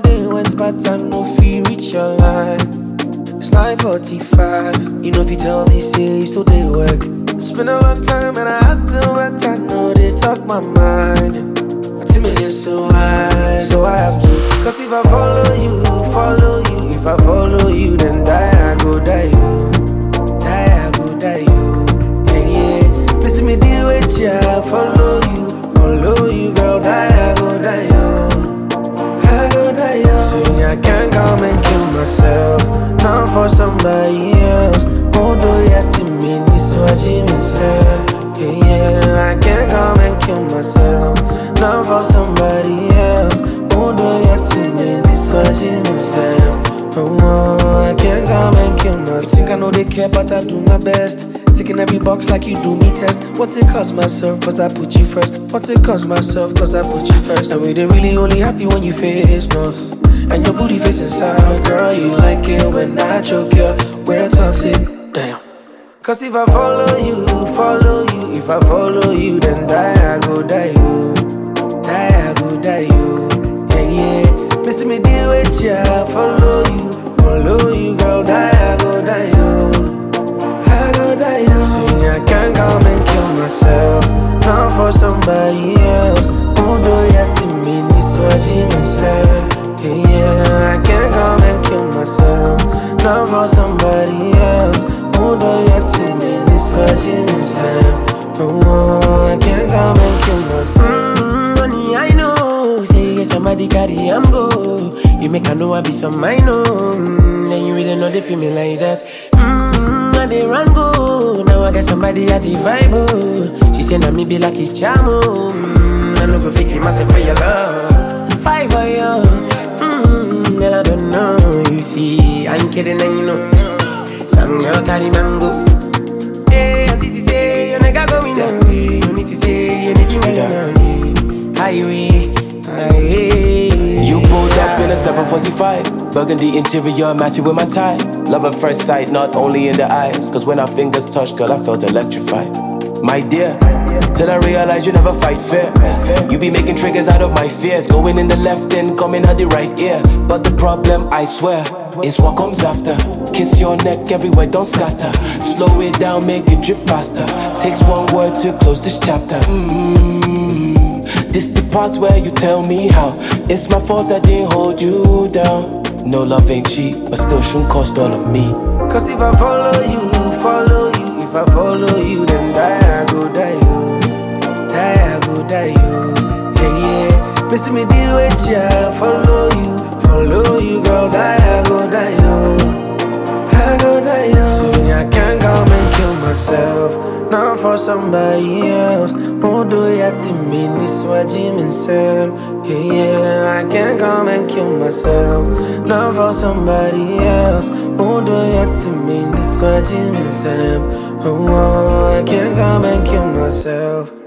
but I no feel reach your line. It's 945. You know if you tell me, say you still day work. It's been a long time and I had to but I know they talk my mind. My team is so high, so I have to. Cause if I follow you, said. Yeah, yeah, I can't come and kill myself, not for somebody else. Although yet to me, this what Jimmy said. Oh, oh, I can't come and kill myself. You think I know they care, but I do my best. Ticking every box like you do me test. What it cost myself, cause I put you first. What it cost myself, cause I put you first. And we they really only happy when you face north. And your booty facing south, girl. You like it when I choke you. We're toxic, damn. Cause if I follow you, follow you. If I follow you, then die, I go die you. Die, I go die you. Yeah, yeah. Missing me deal with ya, follow you. Follow you, girl, die, I go die you. I go die you. See, I can't come and kill myself. Not for somebody else. Although yet to me, this what Jimmy said. Yeah, yeah, I can't come and kill myself. Not for somebody else. Although yet me, this what Jimmy said. Oh, I can't come and kill myself. Mm, money I know. Say get somebody carry am go. You make I know I be some I know. Mm, then you really know they feel me like that. Mm, I they run go. Now I got somebody at the vibe. Oh. She say na me be like a charm. Oh. Mm, I no go fake it myself for your love. Five for you. Mm, girl I don't know. You see, I ain't kidding and you know. Girl carry mango. Hey, eh, I think say you nigga going away. You need to say you need to wait on Highway, highway. You pulled up in a 745, burgundy interior matching with my tie. Love at first sight, not only in the eyes. Cause when our fingers touched, girl, I felt electrified. My dear, till I realized you never fight fair. You be making triggers out of my fears. Going in the left and coming out the right ear. But the problem, I swear, is what comes after. Kiss your neck everywhere, don't scatter. Slow it down, make it drip faster. Takes one word to close this chapter. mm This the part where you tell me how. It's my fault I didn't hold you down. No love ain't cheap, but still shouldn't cost all of me. Cause if I follow you, follow you. If I follow you, then Not for somebody else. Although yet to me, this what Jimmy said. Yeah, yeah, I can't come and kill myself. Not for somebody else. Although yet to me, this what Jimmy said. Oh, oh, I can't come and kill myself.